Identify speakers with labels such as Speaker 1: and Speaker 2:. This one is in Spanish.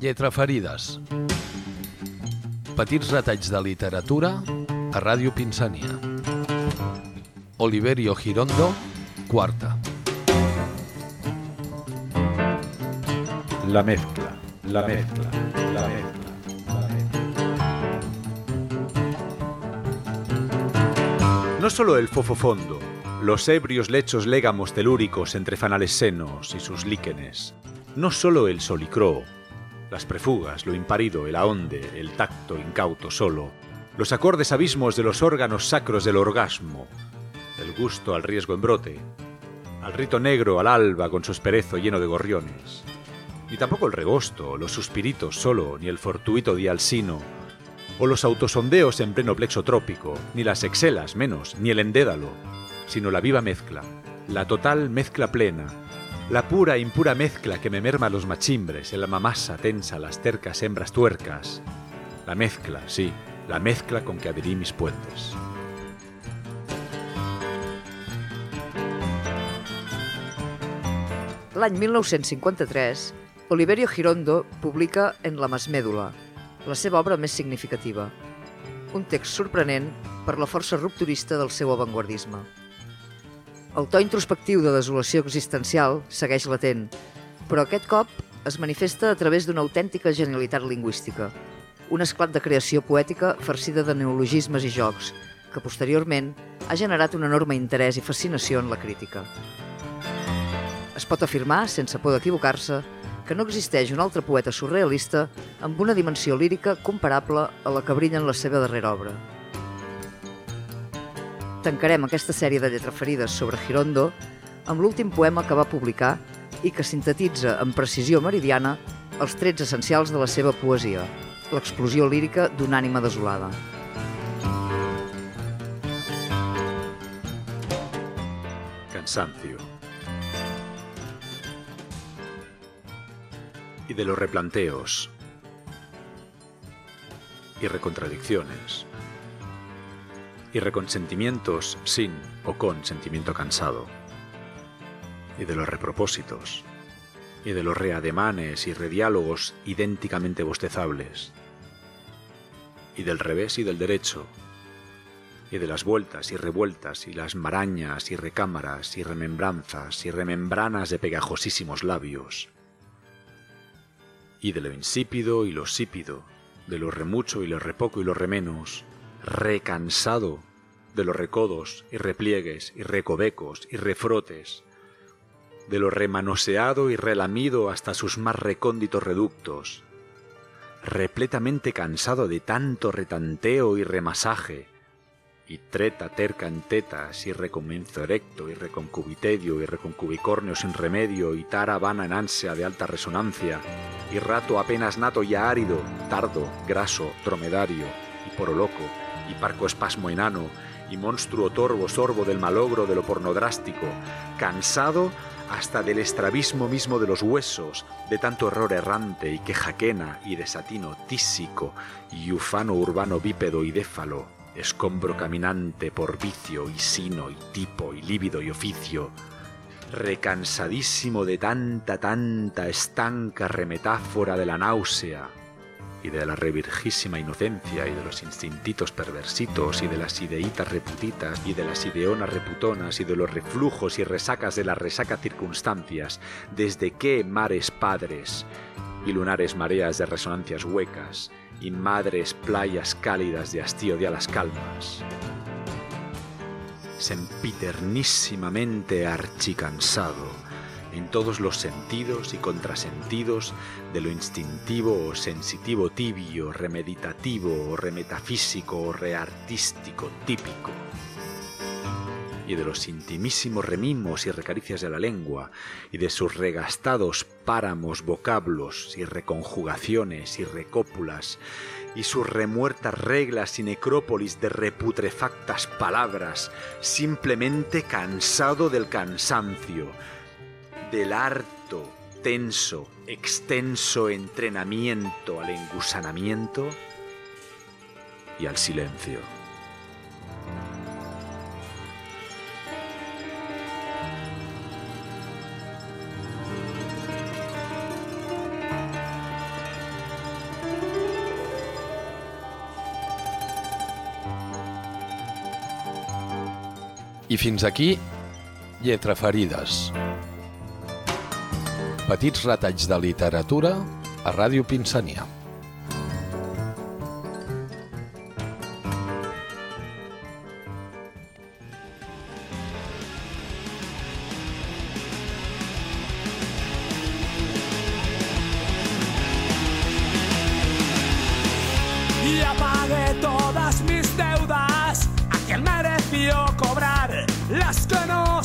Speaker 1: Lletraferides. Petits retalls de literatura a Ràdio Pinsania. Oliverio Girondo, quarta.
Speaker 2: La mezcla, la mezcla, la mezcla. la mezcla.
Speaker 3: No solo el fofofondo, los ebrios lechos légamos telúricos entre fanales senos y sus líquenes. No solo el solicró, las prefugas, lo imparido, el aonde, el tacto incauto solo, los acordes abismos de los órganos sacros del orgasmo, el gusto al riesgo en brote, al rito negro al alba con su esperezo lleno de gorriones, ni tampoco el regosto, los suspiritos solo, ni el fortuito dialsino, o los autosondeos en pleno plexo trópico, ni las exelas menos, ni el endédalo, sino la viva mezcla, la total mezcla plena, la pura e impura mezcla que me merma los machimbres, el mamasa tensa las tercas hembras tuercas. La mezcla, sí, la mezcla con que adherí mis puentes.
Speaker 4: L'any 1953, Oliverio Girondo publica En la Masmèdula, la seva obra més significativa. Un text sorprenent per la força rupturista del seu avantguardisme. El to introspectiu de desolació existencial segueix latent, però aquest cop es manifesta a través d'una autèntica genialitat lingüística, un esclat de creació poètica farcida de neologismes i jocs, que posteriorment ha generat un enorme interès i fascinació en la crítica. Es pot afirmar, sense por d'equivocar-se, que no existeix un altre poeta surrealista amb una dimensió lírica comparable a la que brilla en la seva darrera obra. Tancarem aquesta sèrie de lletraferides sobre Girondo amb l'últim poema que va publicar i que sintetitza amb precisió meridiana els trets essencials de la seva poesia, l'explosió lírica d'una ànima desolada.
Speaker 3: Cansancio. Y de los replanteos y recontradicciones y reconsentimientos sin o con sentimiento cansado, y de los repropósitos, y de los reademanes y rediálogos idénticamente bostezables, y del revés y del derecho, y de las vueltas y revueltas y las marañas y recámaras y remembranzas y remembranas de pegajosísimos labios, y de lo insípido y lo sípido, de lo remucho y lo repoco y lo remenos, recansado de los recodos y repliegues y recovecos y refrotes, de lo remanoseado y relamido hasta sus más recónditos reductos, repletamente cansado de tanto retanteo y remasaje, y treta terca en tetas, y recomienzo erecto, y reconcubitedio, y reconcubicornio sin remedio, y tara vana en ansia de alta resonancia, y rato apenas nato y árido, tardo, graso, dromedario, y poro loco, y parco espasmo enano, y monstruo torvo sorbo del malogro de lo pornodrástico, cansado hasta del estrabismo mismo de los huesos, de tanto error errante y quejaquena y desatino tísico, y ufano urbano bípedo y défalo, escombro caminante por vicio y sino y tipo y lívido y oficio, recansadísimo de tanta, tanta estanca remetáfora de la náusea, y de la revirgísima inocencia y de los instintitos perversitos y de las ideitas reputitas y de las ideonas reputonas y de los reflujos y resacas de las resaca circunstancias, desde qué mares padres y lunares mareas de resonancias huecas y madres playas cálidas de hastío de alas calmas. Sempiternísimamente archicansado, en todos los sentidos y contrasentidos de lo instintivo o sensitivo tibio, remeditativo o remetafísico o reartístico típico, y de los intimísimos remimos y recaricias de la lengua, y de sus regastados páramos, vocablos y reconjugaciones y recópulas, y sus remuertas reglas y necrópolis de reputrefactas palabras, simplemente cansado del cansancio, del harto, tenso, extenso entrenamiento al engusanamiento y al silencio.
Speaker 1: I fins aquí, Petits retalls de literatura a Ràdio Pinsania.
Speaker 5: y todas mis deudas. Aquel mereció cobrar las que no